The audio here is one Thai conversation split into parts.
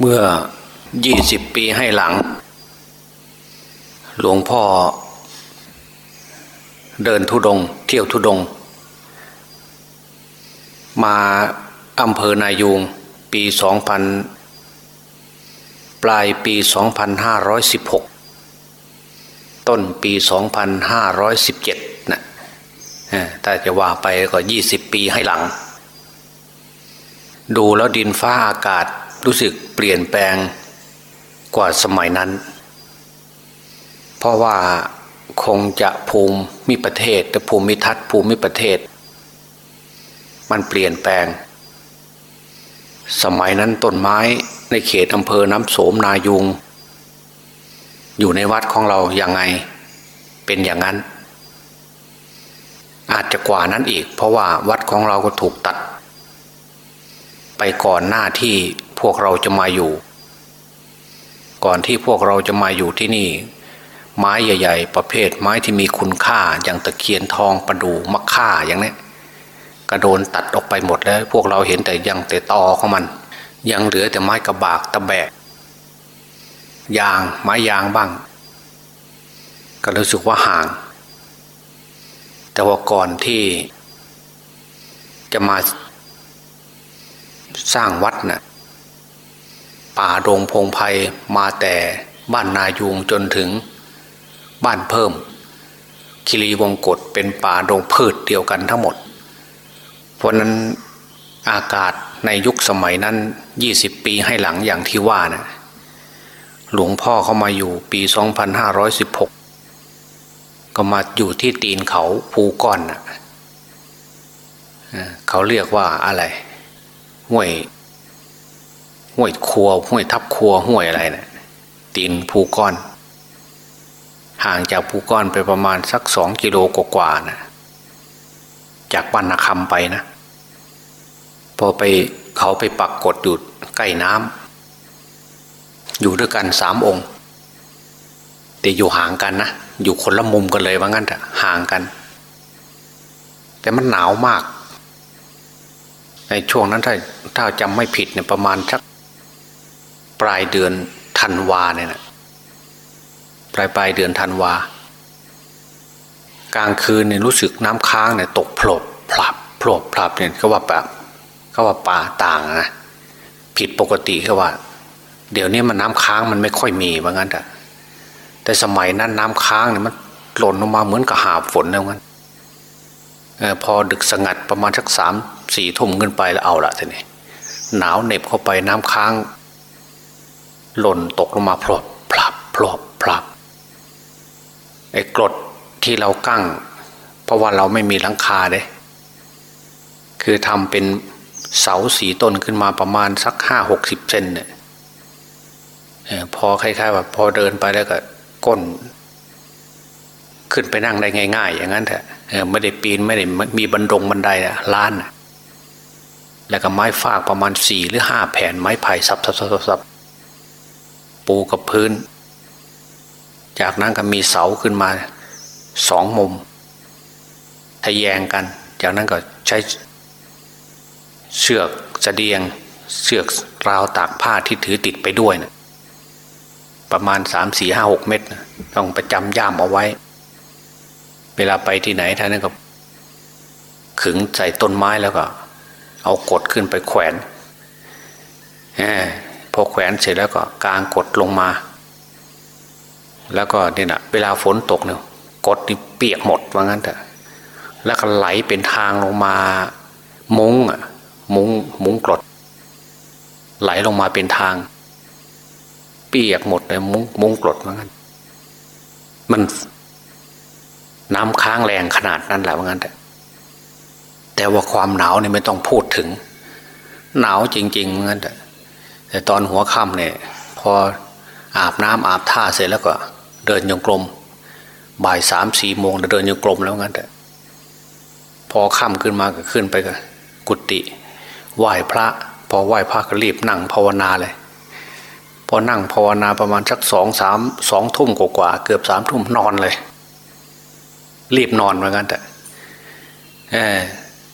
เมื่อยี่สิบปีให้หลัง หลวงพ่อ เดินทุดง เที่ยวทุดง มาอำเภอนายูงปีสองพันปลายปีสองพันห้าร้อยสิบหกต้นปีสองพันะเอ่อถ้าจะว่าไปก็ยี่สิบปีให้หลัง ดูแล้วดินฟ้าอากาศ รู้สึกเปลี่ยนแปลงกว่าสมัยนั้น เพราะว่าคงจะภูมิประเทศและภูมิทัศน์ภูมิประเทศ มันเปลี่ยนแปลง สมัยนั้นต้นไม้ในเขตอำเภอน้ำโสมนายุง อยู่ในวัดของเราอย่างไงเป็นอย่างนั้น อาจจะกว่านั้นอีก เพราะว่าวัดของเราก็ถูกตัด ไปก่อนหน้าที่ พวกเราจะมาอยู่ ก่อนที่พวกเราจะมาอยู่ที่นี่ ไม้ใหญ่ ๆ ประเภทไม้ที่มีคุณค่าอย่างตะเคียนทองประดูมะค่าอย่างนี้กระโดนตัดออกไปหมดแล้ว พวกเราเห็นแต่ยังแต่ตอของมัน ยังเหลือแต่ไม้กระบากตะแบกยางไม้ยางบ้าง ก็รู้สึกว่าห่าง แต่ว่าก่อนที่จะมาสร้างวัดนะ่ะ ป่าดงพงไพ่มาแต่บ้านนายูงจนถึงบ้านเพิ่ม คิรีวงกฏเป็นป่าดงพืชเดียวกันทั้งหมด เพราะนั้นอากาศในยุคสมัยนั้นยี่สิบปีให้หลังอย่างที่ว่านะหลวงพ่อเข้ามาอยู่ปี 2516 ก็มาอยู่ที่ตีนเขาภูก้อนนะเขาเรียกว่าอะไรห้วย ห้วยครัวห้วยทับครัวห้วยอะไรเนะี่ยตีนภูก้อน ห่างจากภูก้อนไปประมาณสักสองกิโลกว่าๆนะจากบ้านนาคำไปนะ พอไปเขาไปปักกดอยู่ใกล้น้ำอยู่ด้วยกันสามองค์ แต่อยู่ห่างกันนะ อยู่คนละมุมกันเลยว่างั้นแต่ห่างกัน แต่มันหนาวมาก ในช่วงนั้นถ้าถ้าจำไม่ผิดเนี่ยประมาณสัก ปลายเดือนธันวาเนี่ยนะปลายปลายเดือนธันวากลางคืนเนี่ยรู้สึกน้ำค้างเนี่ยตกโผล่พลับโผล่พลับเนี่ยเขาว่าแบบเขาว่าป่าต่างนะผิดปกติเขาว่า เดี๋ยวนี้มันน้ำค้างมันไม่ค่อยมีว่างั้นแต่แต่สมัยนั้นน้ำค้างเนี่ยมันหล่นลงมาเหมือนกับหาฝนนะงั้นอพอดึกสงัดประมาณสักสามสี่ทุ่มขึ้นไปแล้วเอาละทีนี้หนาวเหน็บเข้าไปน้ำค้าง หล่นตกลงมาพลบพลับพลบพลับไอ้กรดที่เรากั้ง เพราะว่าเราไม่มีหลังคาเด้คือทำเป็นเสาสีต้นขึ้นมาประมาณสักห้าหกสิบเซนเนี่ยพอคล้ายๆว่าพอเดินไปแล้วก็ก้น ขึ้นไปนั่งได้ง่าย ๆ อย่างนั้นแหละไม่ได้ปีนไม่ได้มีบันดงบันไดอะล้าน แล้วก็ไม้ฟากประมาณสี่หรือห้าแผ่นไม้ไผ่ซับซับซับซับ ปูกับพื้น จากนั้นก็มีเสาขึ้นมาสองมุมทะแยงกัน จากนั้นก็ใช้เชือกสะเดียงเชือกราวตากผ้าที่ถือติดไปด้วยนะประมาณสามสี่ห้าหกเมตรนะต้องประจำย่ามเอาไว้ เวลาไปที่ไหนท่านนั้นก็ขึงใส่ต้นไม้แล้วก็ เอากดขึ้นไปแขวน พอแขวนเสร็จแล้วก็กางกดลงมา แล้วก็เนี่ยนะเวลาฝนตกเนี่ยกดนี่เปียกหมดว่างั้นเถอะแล้วก็ไหลเป็นทางลงมา มุ้งอะมุ้งมุ้งกรดไหลลงมาเป็นทาง เปียกหมดเลยมุ้งมุ้งกรดว่างั้น มันน้ำค้างแรงขนาดนั้นแหละว่างั้นแต่แต่ว่าความหนาวเนี่ยไม่ต้องพูดถึง หนาวจริงๆว่างั้นแต่ แต่ตอนหัวค่ำเนี่ยพออาบน้ำอาบท่าเสร็จแล้วก็ เดินโยงกลม บ่ายสามสี่โมงเดินโยงกลมแล้วงั้นแต่พอค่ำขึ้นมาก็ขึ้นไปก็กุฏิไหว้พระ พอไหว้พระก็รีบนั่งภาวนาเลย พอนั่งภาวนาประมาณสักสองสามสองทุ่มกว่าเกือบสามทุ่มนอนเลย รีบนอนเหมือนกันแต่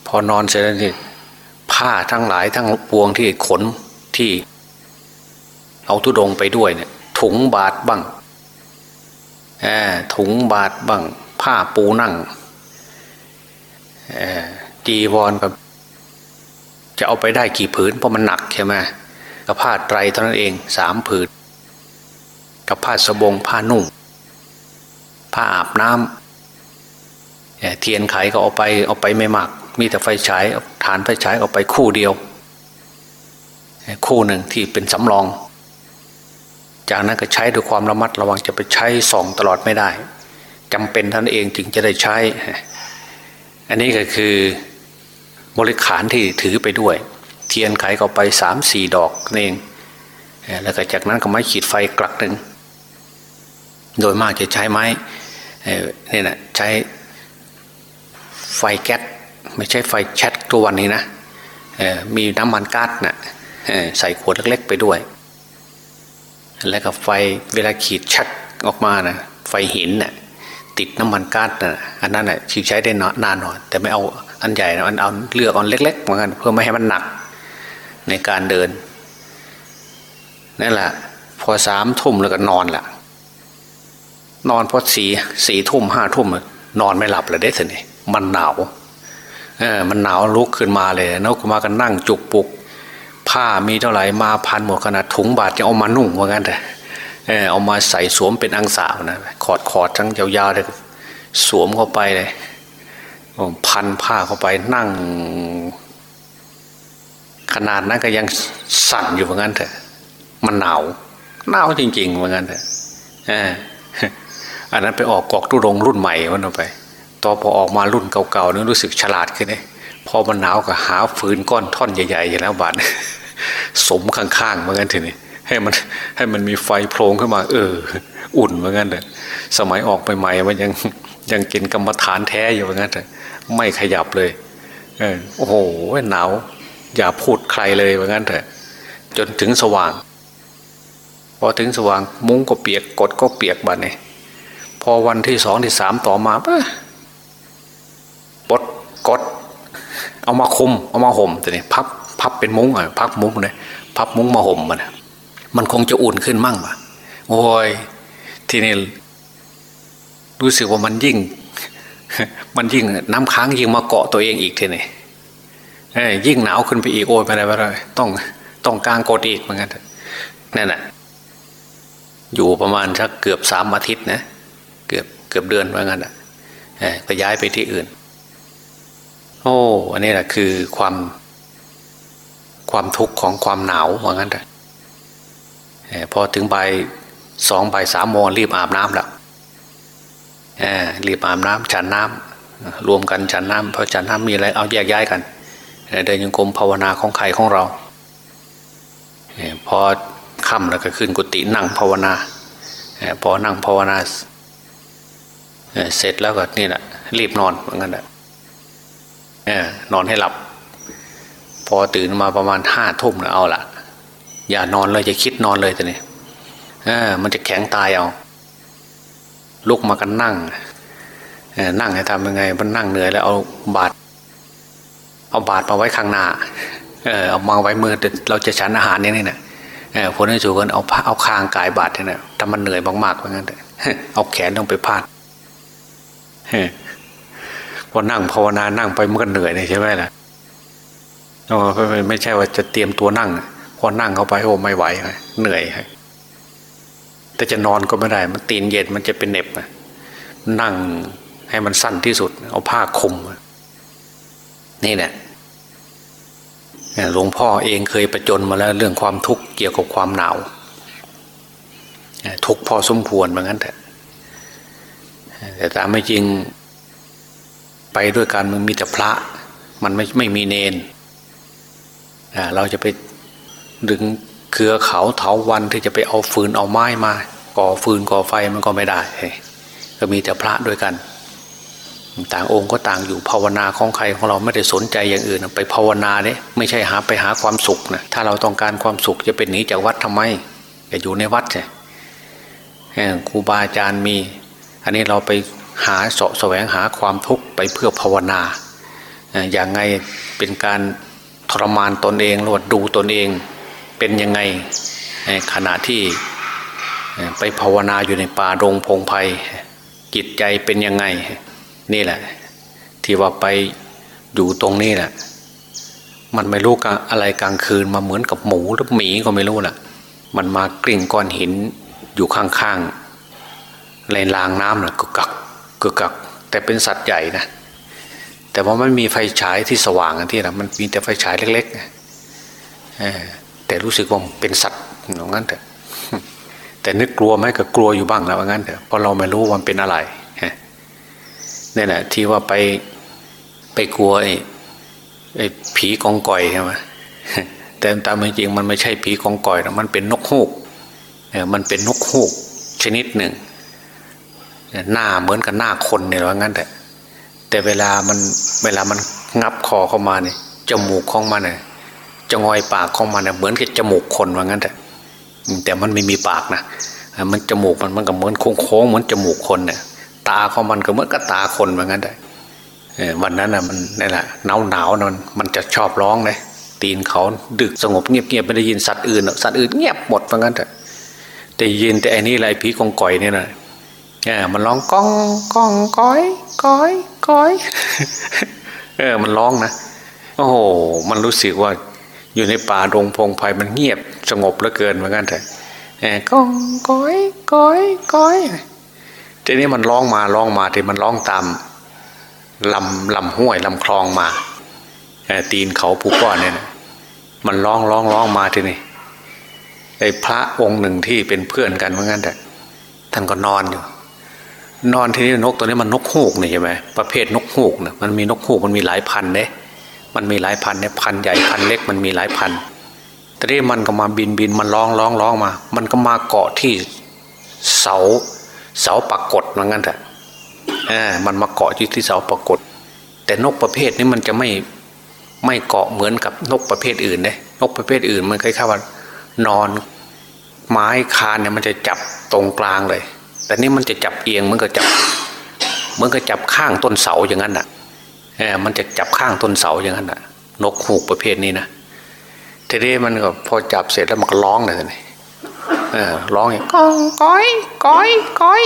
พอนอนเสร็จแล้วนี่ผ้าทั้งหลายทั้งปวงที่ขนที่ เอาทุดงไปด้วยเนี่ยถุงบาทบ้างถุงบาทบ้าง ผ้าปูนั่งจีวรกับ จะเอาไปได้กี่ผืนเพราะมันหนักใช่ไหมกับผ้าไตรเท่านั้นเองสามผืน กับผ้าสบงผ้านุ่ง ผ้าอาบน้ำเทียนไขก็เอาไปเอาไปไม่มาก มีแต่ไฟฉายฐานไฟฉายเอาไปคู่เดียว คู่หนึ่งที่เป็นสำรอง จากนั้นก็ใช้ด้วยความระมัดระวังจะไปใช้ส่องตลอดไม่ได้จำเป็นท่านเองจึงจะได้ใช้ อันนี้ก็คือบริขารที่ถือไปด้วย เทียนไขก็ไปสามสี่ดอกนั่นเอง แล้วก็จากนั้นก็ไม้ขีดไฟกลักหนึ่งโดยมากจะใช้ไม้นี่นะใช้ไฟแก๊สไม่ใช่ไฟแชทตัววันนี้นะมีน้ำมันก๊าซนะ่ะใส่ขวดเล็กๆไปด้วย แล้วก็ไฟเวลาขีดชัดออกมานะไฟหินนะ่ะติดน้ำมันก๊าซนะอันนั้นนะ่ะใช้ได้นานหน่อยแต่ไม่เอาอันใหญ่นะอันเอาเลือกอันเล็กๆเหมือนกันเพื่อไม่ให้มันหนักในการเดินนั่นแหละพอสามทุ่มแล้วก็นอนแหละนอนพอสี่สี่ทุ่มห้าทุ่มนอนไม่หลับเลยได้สินี่มันหนาวเออมันหนาวลุกขึ้นมาเลยนกมากันนั่งจุกปุก ผ้ามีเท่าไหร่มาพันหมดขนาดถุงบาทจะเอามานุ่งว่างั้นแต่เออเอามาใส่สวมเป็นอังสาวนะขอดขอดทั้งยาวๆเลยสวมเข้าไปเลยพันผ้าเข้าไปนั่ง ขนาดนั้นก็ยังสั่นอยู่เหมือนกันเถอะ มันหนาวหนาวจริงๆเหมือนกันเถอะอันนั้นไปออกกอกตุรงรุ่นใหม่วันไปต่อพอออกมารุ่นเก่าๆนี่รู้สึกฉลาดขึ้นเลยพอมันหนาวก็หาฟืนก้อนท่อนใหญ่ๆอย่างแล้วบาด สมข้างๆเหมือนกันทีนี้ให้มันให้มันมีไฟโพลงขึ้นมา เออ อุ่นเหมือนกันเลยสมัยออกไปใหม่มันยังยังกินกรรมฐานแท้อยู่เหมือนกันเลยไม่ขยับเลยเออโอ้โหหนาวอย่าพูดใครเลยเหมือนกันเถอะจนถึงสว่าง พอถึงสว่างมุ้งก็เปียกกดก็เปียกบัดเนี่ยพอวันที่สองที่สามต่อมาปะปดกด เอามาคุม เอามาห่มแต่นี่พับ พับเป็นมุ้งอะพับมุ้งเลยพับมุ้งมาห่มมันมันคงจะอุ่นขึ้นมั่งปะโอ้ยทีนี้รู้สึกว่ามันยิ่ง มันยิ่งน้ำค้างยิ่งมาเกาะตัวเองอีกทีนี่ยิ่งหนาวขึ้นไปอีกโอ้ยไปไหนไปไหนต้องต้องกลางกดอีกเหมือนกันนั่นแหะอยู่ประมาณสักเกือบสามอาทิตย์นะเกือบเกือบเดือนเหมือนกันอะก็ย้ายไปที่อื่น โอ้อันนี้แหละคือความ ความทุกข์ของความหนาวเหมือนกันแต่พอถึงใบสองใบสามโมงรีบอาบน้ำแล้วรีบอาบน้ำฉันน้ำรวมกันฉันน้ำเพราะฉันน้ำมีอะไรเอาแยกย้ายกันเดินยังกรมภาวนาของใครของเราพอค่ำแล้วก็ขึ้นกุฏินั่งภาวนาพอนั่งภาวนาเสร็จแล้วก็นี่แหละรีบนอนเหมือนกันแหละนอนให้หลับ พอตื่นมาประมาณห้าทุ่มเอาละอย่านอนเลยจะคิดนอนเลยแต่นี่มันจะแข็งตายเอา ลุกมากันนั่งนั่งให้ทำยังไง มันนั่งเหนื่อยแล้วเอาบาดเอาบาดมาไว้ข้างหน้าเออเอามาไว้มือเราจะฉันอาหารนี่นี่นะเออคนที่สูกันเอาเอาคางกายบาดเนี่ยถ้ามันเหนื่อยมากๆเหมือนกันเอาแขนลงไปพาดพอนั่งภาวนานั่งไปมันก็เหนื่อยเลยใช่ไหมล่ะ ไม่ใช่ว่าจะเตรียมตัวนั่ง พอนั่งเข้าไปโอ้ไม่ไหวเหนื่อยแต่จะนอนก็ไม่ได้ มันตีนเย็นมันจะเป็นเน็บนั่งให้มันสั้นที่สุด เอาผ้าคลุมนี่แหละหลวงพ่อเองเคยประจนมาแล้วเรื่องความทุกข์เกี่ยวกับความหนาวทุกพอสมควรเหมือนกันแต่แต่ตามไม่จริงไปด้วยกันมันมีแต่พระ มันไม่ไม่มีเนน เราจะไปดึงเครือเขาเถาวันที่จะไปเอาฟืนเอาไม้มา ก่อฟืนก่อไฟมันก็ไม่ได้ ก็มีแต่พระด้วยกัน ต่างองค์ก็ต่างอยู่ภาวนาของใครของเราไม่ได้สนใจอย่างอื่นไปภาวนาเนี่ยไม่ใช่หาไปหาความสุขนะถ้าเราต้องการความสุขจะเป็นหนีจากวัดทำไมจะอยู่ในวัดใช่ครูบาอาจารย์มี อันนี้เราไปหาเสาะแสวงหาความทุกข์ไปเพื่อภาวนา อย่างไงเป็นการ ทรมานตนเองหรือดูตนเองเป็นยังไงขณะที่ไปภาวนาอยู่ในป่าดงพงไพ่จิตใจเป็นยังไง นี่แหละ ที่ว่าไปอยู่ตรงนี้แหละมันไม่รู้อะไรกลางคืนมาเหมือนกับหมูหรือหมีก็ไม่รู้แหละมันมากริ่งก้อนหินอยู่ข้างๆในรางน้ำนะกึกกักกึกกัก แต่เป็นสัตว์ใหญ่นะ แต่ว่ามันมีไฟฉายที่สว่างที่นะมันมีแต่ไฟฉายเล็กๆแต่รู้สึกว่าเป็นสัตว์อย่างนั้นแต่แต่นึกกลัวไหมก็กลัวอยู่บ้างแล้วว่างั้นเถอะเพราะเราไม่รู้ว่ามันเป็นอะไรนี่แหละที่ว่าไปไปกลัวไอ้ไอ้ผีกองก่อยใช่ไหมแต่ตามจริงมันไม่ใช่ผีกองก่อยนะมันเป็นนกฮูกมันเป็นนกฮูกชนิดหนึ่งหน้าเหมือนกับหน้าคนเนี่ยว่างั้นแต่ แต่เวลามันเวลามันงับคอเข้ามาเนี่ยจมูกของมันเนี่ยจะงอยปากของมันเนี่ยเหมือนกับจมูกคนว่างั้นแต่แต่มันไม่มีปากนะมันจมูกมันมันก็เหมือนโค้งๆเหมือนจมูกคนเนี่ยตาของมันก็เหมือนกับตาคนว่างั้นแต่วันนั้นน่ะมันนี่แหละหนาวหนาวนอนมันจะชอบร้องเลยตีนเขาดึกสงบเงียบเงียบไม่ได้ยินสัตว์อื่นสัตว์อื่นเงียบหมดว่างั้นแต่แต่ยินแต่อันนี้อะไรผีกองก่อยเนี่ยนะเออมันร้องก้องก้องก้อยก้อย ก้อย เออ มันร้องนะ โอ้โห มันรู้สึกว่า อยู่ในป่าดงพงไพ่มันเงียบสงบเหลือเกินเหมือนกันแต่ก้องก้อยก้อยก้อยทีนี้มันร้องมาร้องมาที่มันร้องตามลำลำห้วยลำคลองมาตีนเขาผู้ก้อนเนี่ยมันร้องร้องร้องมาทีนี้ไอ้พระองค์หนึ่งที่เป็นเพื่อนกันเหมือนกันแต่ท่านก็นอนอยู่ นอนทีนี้นกตัวนี้มันนกฮูกนี่ใช่ไหมประเภทนกฮูกเนี่ยมันมีนกฮูกมันมีหลายพันเนี่ยมันมีหลายพันเนี่ยพันใหญ่พันเล็กมันมีหลายพันแต่ที่มันก็มาบินบินมันร้องร้องร้องมา มันก็มาเกาะที่เสาเสาปักกดเหมือนกันแต่มันมาเกาะอยู่ที่เสาปักกด แต่นกประเภทนี้มันจะไม่ไม่เกาะเหมือนกับนกประเภทอื่นเลยนกประเภทอื่นมันคล้ายๆว่านอนไม้คานเนี่ยมันจะจับตรงกลางเลย แต่นี่มันจะจับเอียงมันก็จับมันก็จับข้างต้นเสาอย่างนั้นอะเออมันจะจับข้างต้นเสาอย่างนั้นอะ นกหูกประเภทนี้นะทีนี้มันก็พอจับเสร็จแล้วมันก็ร้องเลยนี่เออร้องอย่างก้องก้อยก้อยก้อย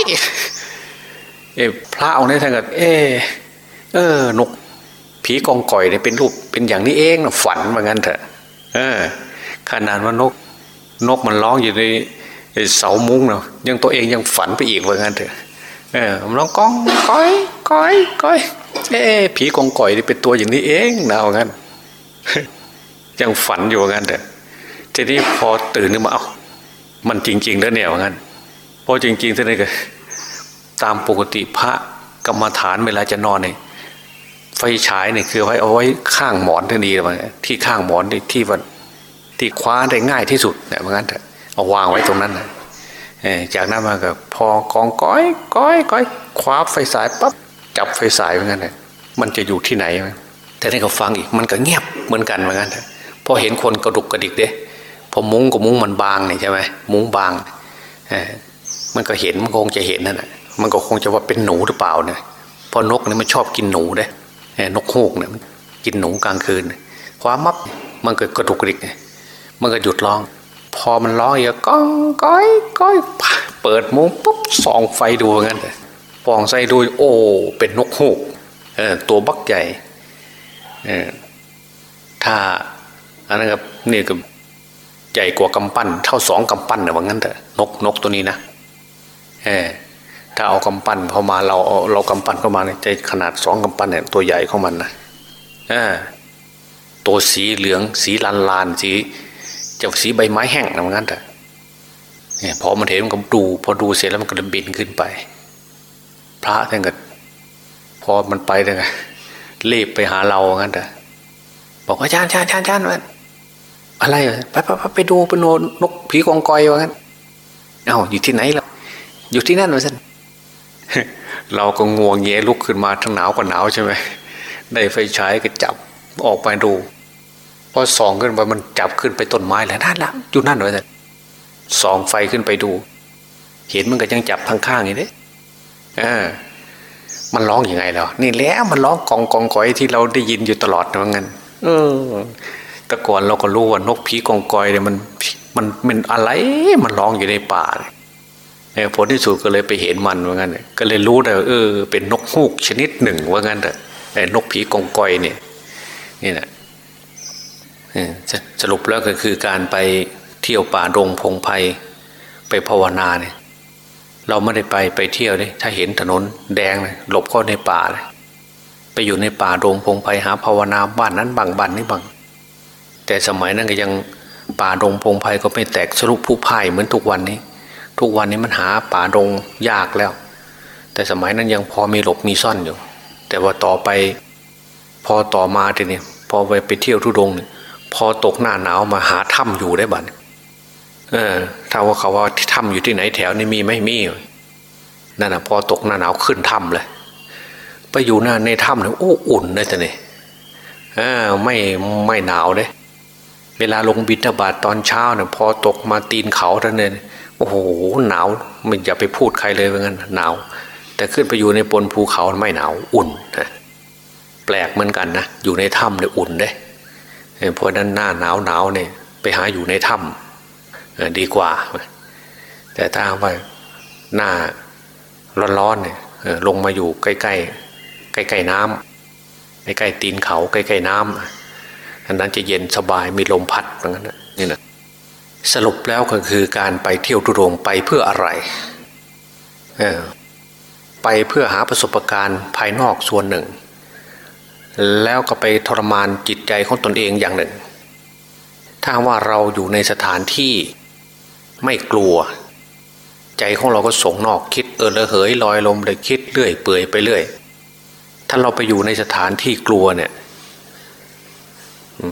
เออพระองค์นี้ท่านก็เออเออนกผีกองก่อยเนี่ยเป็นรูปเป็นอย่างนี้เองนะฝันเหมือนกันเถอะ เออขนาดว่านก นกมันร้องอยู่ใน เสามุ้งเนาะยังตัวเองยังฝันไปอีกเหมือนกันเถอะเออมันร้องก้องก้อยก้อยก้อยเอ๊ผีกองก่อยนี่เป็นตัวอย่างนี้เองนะว่างั้นยังฝันอยู่ว่างั้นเถอะทีนี้พอตื่นขึ้นมาเอ้ามันจริง ๆ แล้วเนี่ยว่างั้นพอจริงๆท่านนี่ก็ตามปกติพระกรรมฐานเวลาจะนอนเนี่ยไฟฉายเนี่ยคือไว้เอาไว้ข้างหมอนที่นี่เลยที่ข้างหมอนที่วันที่คว้าได้ง่ายที่สุดเนี่ยเหมือนกัน เอาวางไว้ตรงนั้นนะจากนั้นมาก็พอกองก้อยก้อยก้อยคว้าไฟสายปั๊บจับไฟสายเหมือนกันเลยมันจะอยู่ที่ไหน แต่นี่ก็ฟังอีกมันก็เงียบเหมือนกันเหมือนกันพอเห็นคนกระดุกกระดิกเด้พอมุ้งกับมุ้งมันบางนี่ใช่ไหมมุ้งบางมันก็เห็นมันคงจะเห็นนั่นแหะมันก็คงจะว่าเป็นหนูหรือเปล่าเนี่ยพอนกนี่มันชอบกินหนูเด้นกฮูกเนี่ยกินหนูกลางคืนคว้ามับมันเกิดกระดุกกระดิกมันก็หยุดร้อง พอมันร้องอีกก้องก้อยก้อยเปิดมุ้งปุ๊บส่องไฟดูงั้นเลยปองใส่ดูโอ้เป็นนกฮูกเออตัวบักใหญ่เออถ้าอันนั้นกับนี่ก็ใหญ่กว่ากำปั้นเท่าสองกำปั้นนะว่างั้นเถอะนกนกตัวนี้นะเออถ้าเอากำปั้นเข้ามาเราเรากำปั้นเข้ามาเนี่ยใจขนาดสองกำปั้นเนี่ยตัวใหญ่ของมันนะเอ่าตัวสีเหลืองสีลานลานสี จะสีใบไม้แห้งนะมันงั้นแต่เนี่ยพอมันเห็นมันก็ดู พอดูเสร็จแล้วมันก็บินขึ้นไป พระท่านก็พอมันไปเลยรีบไปหาเรางั้นแต่บอกว่าอาจารย์อาจารย์อาจารย์อาจารย์อะไรไปไปไปไปดูไปโนนกผีกองกอยว่างั้นเอ้าอยู่ที่ไหนล่ะอยู่ที่นั่นวะท่านเราก็งวงเงี้ยลุกขึ้นมาทั้งหนาวกว่าหนาวใช่ไหมได้ไฟฉายก็จับออกไปดู พอส่องขึ้นไปมันจับขึ้นไปต้นไม้แล้วนั่นละอยู่นั่นเลยส่องไฟขึ้นไปดู เห็นมันก็ยังจับข้างๆอย่างนี้เออมันร้องอยังไงแล้วนี่แล้วมันร้องกองกองกอยที่เราได้ยินอยู่ตลอดนะงั้นเออแต่ก่อนเราก็รู้ว่านกผีกองกอยเนี่ยมันมมันมันอะไรมันร้องอยู่ในป่าเนี่ยผลที่สุดก็เลยไปเห็นมันว่างั้นก็เลยรู้เลยเออ เป็นนกฮูกชนิดหนึ่งว่างั้นเถอะไอ้นกผีกองกอยเนี่ยนี่แหละ สรุปแล้วก็คือการไปเที่ยวป่าดงพงไพ่ไปภาวนาเนี่ยเราไม่ได้ไปไปเที่ยวเลยถ้าเห็นถนนแดงเลยหลบเข้าในป่าเลยไปอยู่ในป่าดงพงไพ่หาภาวนาบ้านนั้นบางบ้านนี้บางแต่สมัยนั้นก็ยังป่าดงพงไพ่ก็ไม่แตกสรุปผู้พ่ายเหมือนทุกวันนี้ ทุกวันนี้มันหาป่าดงยากแล้ว แต่สมัยนั้นยังพอมีหลบมีซ่อนอยู่ แต่ว่าต่อไป พอต่อมาทีนี้พอไปไปเที่ยวทุดงเนี่ย พอตกหน้าหนาวมาหาถ้ำอยู่ได้บัดเออถ้าว่าเขาว่าถ้ำอยู่ที่ไหนแถวนี้มีไม่มีนั่นนะพอตกหน้าหนาวขึ้นถ้ำเลย ไปอยู่หน้าในถ้ำเนี่ยโอ้อุ่นเลยแต่เนี่ยอ่าไม่ไม่หนาวเลยเวลาลงบินทบาทตอนเช้าเนี่ยพอตกมาตีนเขาท่านเนี่ยโอ้โหหนาวไม่อย่าไปพูดใครเลยว่างั้นหนาว แต่ขึ้นไปอยู่ในบนภูเขาไม่หนาวอุ่นนะแปลกเหมือนกันนะอยู่ในถ้ำเนี่ยอุ่นเด้ เพราะนั้นหน้าหนาวหนาวเนี่ยไปหาอยู่ในถ้ำดีกว่า แต่ถ้าว่าหน้าร้อนๆเนี่ยลงมาอยู่ใกล้ๆใกล้ๆน้ำใกล้ๆตีนเขาใกล้ๆน้ำอันนั้นจะเย็นสบายมีลมพัดอย่างนั้นนี่นะสรุปแล้วก็คือการไปเที่ยวทุรงไปเพื่ออะไรไปเพื่อหาประสบการณ์ภายนอกส่วนหนึ่ง แล้วก็ไปทรมานจิตใจของตนเองอย่างหนึ่ง ถ้าว่าเราอยู่ในสถานที่ไม่กลัว ใจของเราก็ส่งนอกคิดเออระเหยลอยลมเลยคิดเรื่อยเปื่อยไปเรื่อย ถ้าเราไปอยู่ในสถานที่กลัวเนี่ย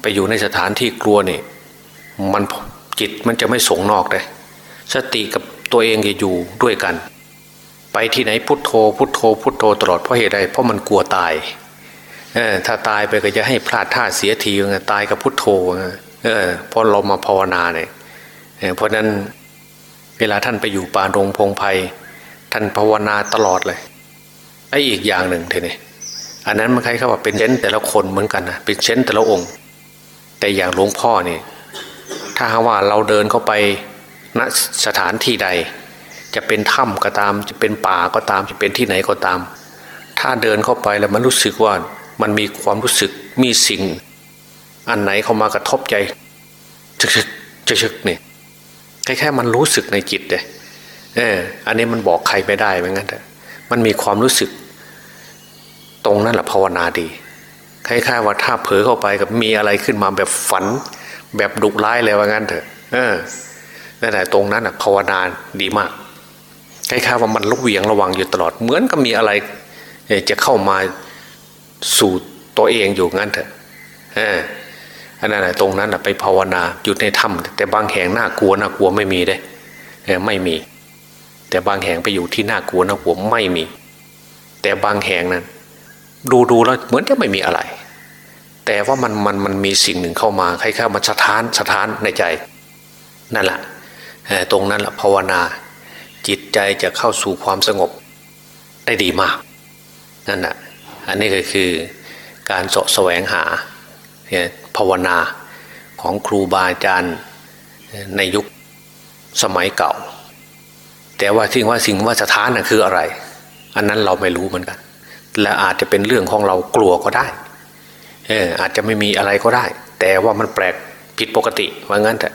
ไปอยู่ในสถานที่กลัวเนี่ยมันจิตมันจะไม่ส่งนอกเลยสติกับตัวเองจะอยู่ด้วยกัน ไปที่ไหนพุทโธพุทโธพุทโธตลอดเพราะเหตุใดเพราะมันกลัวตาย ถ้าตายไปก็จะให้พลาดท่าเสียทีไงตายกับพุทโธเออเพราะเรามาภาวนาเนี่ยเพราะนั้นเวลาท่านไปอยู่ป่าดงพงไพ่ท่านภาวนาตลอดเลยไอ้อีกอย่างหนึ่งเท่นี่อันนั้นมันใครเขาว่าเป็นเช่นแต่ละคนเหมือนกันนะเป็นเช่นแต่ละองค์ แต่อย่างหลวงพ่อนี่ถ้าว่าเราเดินเข้าไปณสถานที่ใด จะเป็นถ้ำก็ตาม จะเป็นป่าก็ตามจะเป็นที่ไหนก็ตาม ถ้าเดินเข้าไปแล้วมันรู้สึกว่า มันมีความรู้สึกมีสิ่ง อันไหนเข้ามากระทบใจชึกชึกชึกชึกเนี่ยแค่แค่มันรู้สึกในจิตเลยเอออันนี้มันบอกใครไม่ได้เหมือนกันแต่มันมีความรู้สึก ตรงนั้นแหละภาวนาดีคล้ายๆว่าถ้าเผลอเข้าไปกับมีอะไรขึ้นมาแบบฝัน แบบดุร้ายเลยว่างั้นเถอะ เออนั่นแหละตรงนั้นอะภาวนาดีมากคล้ายๆว่ามันลุกเวียงระวังอยู่ตลอด เหมือนกับมีอะไรจะเข้ามา สู่ตัวเองอยู่งั้นเถอะอันนั้นแหละตรงนั้นไปภาวนาอยู่ในถ้ำแต่บางแห่งน่ากลัวน่ากลัวไม่มีได้ไม่มี แต่บางแห่งไปอยู่ที่น่ากลัวน่ากลัวไม่มี แต่บางแห่งนั้น ดูดูแล้วเหมือนจะไม่มีอะไร แต่ว่ามันมันมันมีสิ่งหนึ่งเข้ามาใครๆมันสะท้านสะท้านในใจ นั่นแหละตรงนั้นแหละภาวนาจิตใจจะเข้าสู่ความสงบได้ดีมากนั่นแหะ อันนี้ก็คือการสะแสวงหาภาวนาของครูบาอาจารย์ในยุคสมัยเก่า แต่ว่าสิ่งว่าสิ่งว่าสถานน่ะคืออะไร อันนั้นเราไม่รู้เหมือนกัน และอาจจะเป็นเรื่องของเรากลัวก็ได้เอออาจจะไม่มีอะไรก็ได้ แต่ว่ามันแปลกผิดปกติว่างั้นแต่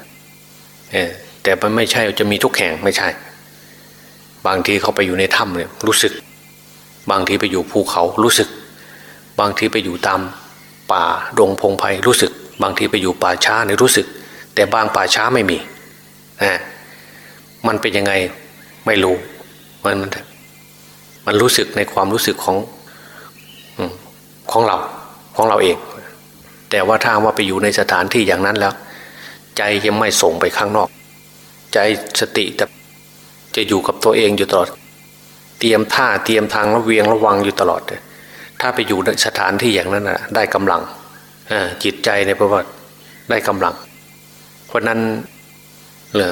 เออแต่มันไม่ใช่จะมีทุกแห่งไม่ใช่ บางทีเขาไปอยู่ในถ้ำเนี่ยรู้สึก บางทีไปอยู่ภูเขารู้สึก บางทีไปอยู่ตามป่าดงพงไพ่รู้สึก บางทีไปอยู่ป่าช้าในรู้สึก แต่บางป่าช้าไม่มีนะมันเป็นยังไงไม่รู้มันมันมันรู้สึกในความรู้สึกของของเราของเราเอง แต่ว่าถ้าว่าไปอยู่ในสถานที่อย่างนั้นแล้ว ใจยังไม่ส่งไปข้างนอก ใจสติจะจะอยู่กับตัวเองอยู่ตลอด เตรียมท่าเตรียมทางระเวียงระวังอยู่ตลอดเลย ถ้าไปอยู่ในสถานที่อย่างนั้นนะได้กำลังจิตใจในประวัติได้กำลัง เพราะนั้น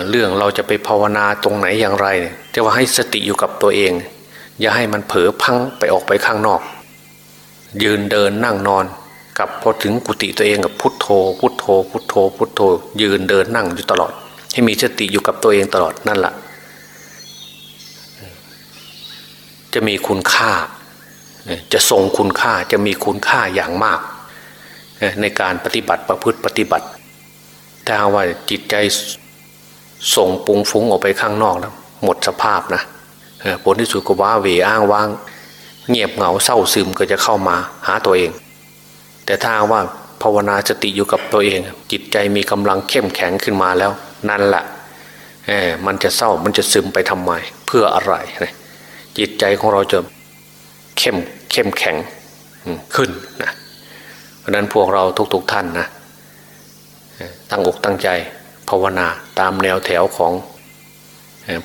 เรื่องเราจะไปภาวนาตรงไหนอย่างไรจะว่าให้สติอยู่กับตัวเอง อย่าให้มันเผลอพังไปออกไปข้างนอก ยืนเดินนั่งนอนกับพอถึงกุฏิตัวเองกับพุทโธ พุทโธ พุทโธ พุทโธ ยืนเดินนั่งอยู่ตลอด ให้มีสติอยู่กับตัวเองตลอดนั่นแหละจะมีคุณค่า จะทรงคุณค่าจะมีคุณค่าอย่างมาก ในการปฏิบัติประพฤติปฏิบัติ ถ้าว่าจิตใจส่งปุงฟุ้งออกไปข้างนอกแล้วหมดสภาพนะผลที่สุดก็ว่าเวอ้างว่าง เงียบเหงาเศร้าซึมก็จะเข้ามาหาตัวเอง แต่ถ้าว่าภาวนาสติอยู่กับตัวเอง จิตใจมีกำลังเข้มแข็งขึ้นมาแล้ว นั่นแหละมันจะเศร้ามันจะซึมไปทำไมเพื่ออะไร จิตใจของเราจะ เข้มเข้มแข็งขึ้นนะเพราะนั้นพวกเราทุกๆทท่านนะตั้งอกตั้งใจภาวนาตามแนวแถวของ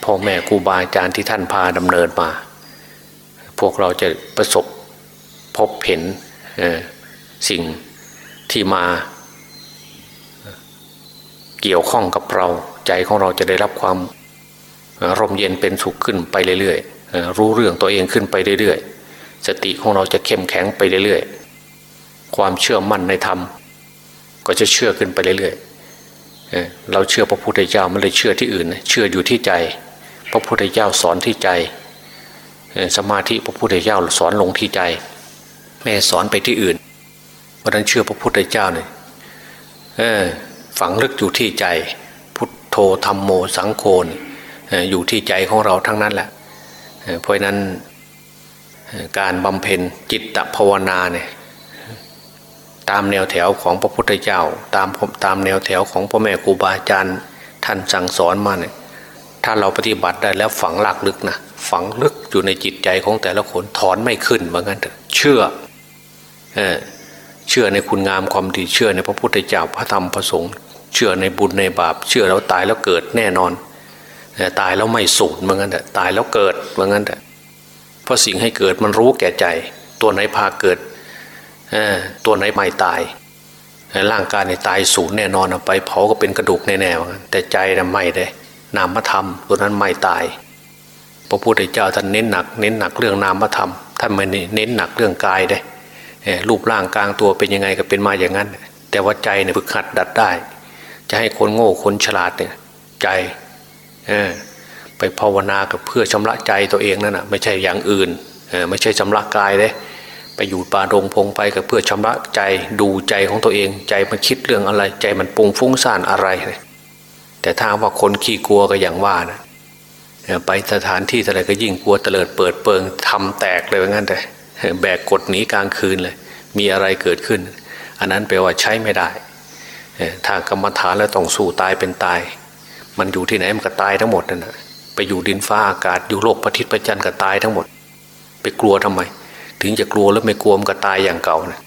พ่อแม่ครูบาอาจารย์ที่ท่านพาดำเนินมา พวกเราจะประสบพบเห็นสิ่งที่มาเกี่ยวข้องกับเราใจของเราจะได้รับความร่มเย็นเป็นสุขขึ้นไปเรื่อยๆ รู้เรื่องตัวเองขึ้นไปเรื่อยๆ สติของเราจะเข้มแข็งไปเรื่อยๆ ความเชื่อมั่นในธรรม ก็จะเชื่อขึ้นไปเรื่อยๆเราเชื่อพระพุทธเจ้าไม่ได้เชื่อที่อื่น เชื่ออยู่ที่ใจ พระพุทธเจ้าสอนที่ใจ สมาธิพระพุทธเจ้าสอนลงที่ใจแม่สอนไปที่อื่น เพราะนั้นเชื่อพระพุทธเจ้าเนี่ยฝังลึกอยู่ที่ใจ พุทโธธรรมโมสังโฆอยู่ที่ใจของเราทั้งนั้นแหละเพราะนั้น การบำเพ็ญจิตตภาวนาเนี่ยตามแนวแถวของพระพุทธเจ้า ตามตามแนวแถวของพ่อแม่ครูบาอาจารย์ท่านสั่งสอนมาเนี่ยถ้าเราปฏิบัติได้แล้วฝังหลักลึกนะฝังลึกอยู่ในจิตใจของแต่ละคนถอนไม่ขึ้นว่างั้นเถอะเชื่อเออเชื่อในคุณงามความดีเชื่อในพระพุทธเจ้าพระธรรมพระสงฆ์เชื่อในบุญในบาป เชื่อแล้วตายแล้วเกิดแน่นอนตายแล้วไม่สูญเหมือนกันแต่ตายแล้วเกิดเหมือนกันแต่ เพราะสิ่งให้เกิดมันรู้แก่ใจ ตัวไหนพาเกิดตัวไหนไม่ตาย ร่างกายในตายสูญแน่นอนไปเผาก็เป็นกระดูกแน่ๆแต่ใจน่ะไม่ได้นามธรรมตัวนั้นไม่ตาย พระพุทธเจ้าท่านเน้นหนัก เน้นหนักเรื่องนามธรรมท่านไม่เน้นหนักเรื่องกายได้รูปร่างกลางตัวเป็นยังไงก็เป็นมาอย่างนั้น แต่ว่าใจเนี่ยฝึกหัดดัดได้ จะให้คนโง่คนฉลาดเนี่ยใจ ไปภาวนากับเพื่อชำระใจตัวเองนั่นนะไม่ใช่อย่างอื่นไม่ใช่ชำระกายเลยไปอยู่ป่าโรงพงไปกับเพื่อชำระใจดูใจของตัวเอง ใจมันคิดเรื่องอะไร ใจมันปุงฟุ้งซ่านอะไร แต่ถ้าว่าคนขี้กลัวก็อย่างว่านะไปสถานที่อะไรก็ยิ่งกลัวเตลิดเปิดเปิงทำแตกเลยว่างั้นแต่แบกกดหนีกลางคืนเลย มีอะไรเกิดขึ้น อันนั้นแปลว่าใช้ไม่ได้ถ้ากรรมฐานแล้วต้องสู้ตายเป็นตาย มันอยู่ที่ไหนมันก็ตายทั้งหมดนั่นแหะ ไปอยู่ดินฟ้าอากาศอยู่โลกพระทิตย์พระจันทร์ก็ตายทั้งหมด ไปกลัวทำไม ถึงจะกลัวแล้วไม่กลัวมันก็ตายอย่างเก่านะ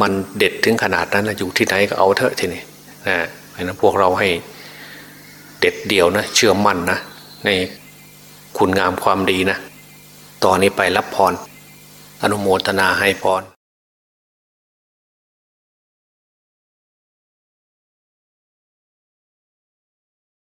มันเด็ดถึงขนาดนั้นนะอยู่ที่ไหนก็เอาเถอะทีนี้นะเพราะนั้นพวกเราให้เด็ดเดี่ยวนะเชื่อมั่นนะในคุณงามความดีนะตอนนี้ไปรับพรอนุโมทนาให้พร